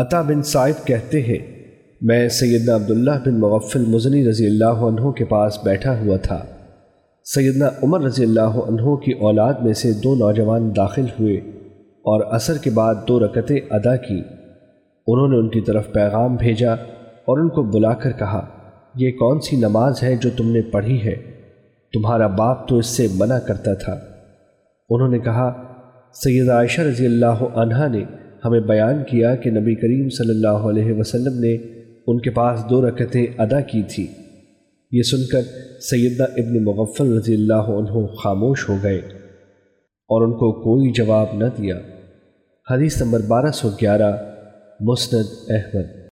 عطا بن سعید کہتے ہیں، میں سیدنا عبداللہ بن مغفل مزنی رضی اللہ عنہ کے پاس بیٹھا ہوا تھا۔ سیدنا عمر رضی اللہ عنہ کی اولاد میں سے دو نوجوان داخل ہوئے اور عصر کے بعد دو رکتیں ادا کی۔ انہوں نے ان کی طرف پیغام بھیجا اور ان کو بلا کر کہا، یہ کون سی نماز ہے جو تم نے پڑھی ہے؟ تمہارا باپ تو اس سے منع کرتا تھا۔ انہوں نے کہا سید عائشہ رضی اللہ عنہ نے ہمیں بیان کیا کہ نبی کریم صلی اللہ علیہ وسلم نے ان کے پاس دو رکعتیں ادا کی تھی۔ یہ سن کر سیدہ ابن مغفل رضی اللہ عنہ خاموش ہو گئے اور ان کو کوئی جواب نہ دیا۔ حدیث نمبر بارہ سو گیارہ، مسند احمد۔